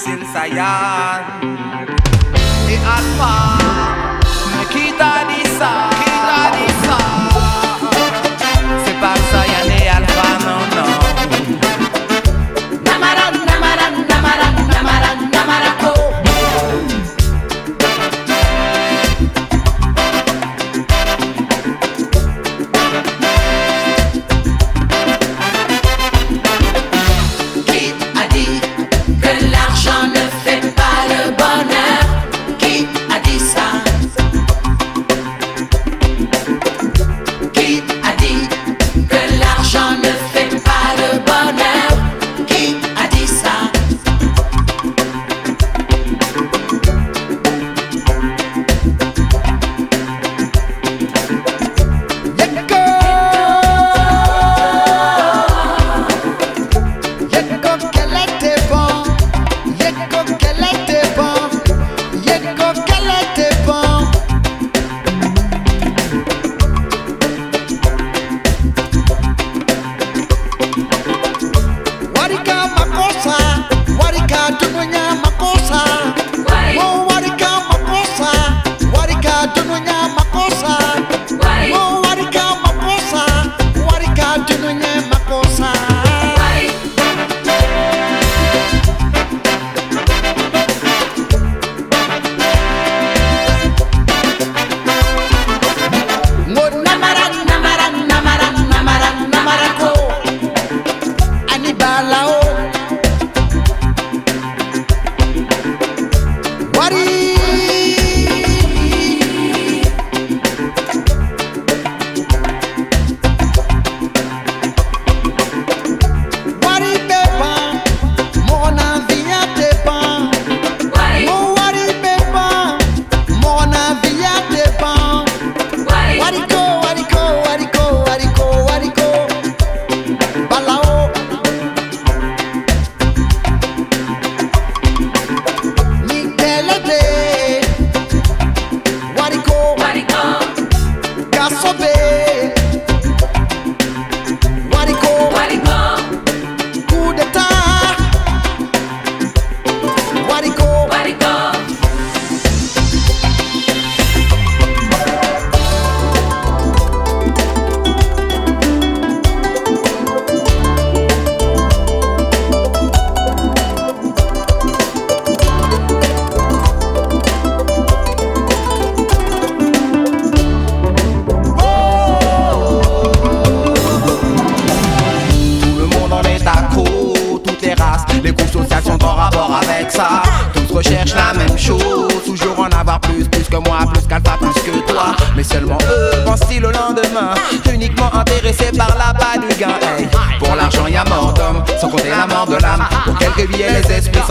sin sayang. Di alpa, nakita di sayang for bed. Avec ça. Tous recherchent la même chose, toujours en avoir plus, plus que moi, plus qu'Alpha, plus que toi. Mais seulement eux pensent-ils au lendemain, uniquement intéressés par la bas du gain. Pour l'argent, y a mort d'homme, sans compter la mort de l'âme. Pour quelques billets, les esprits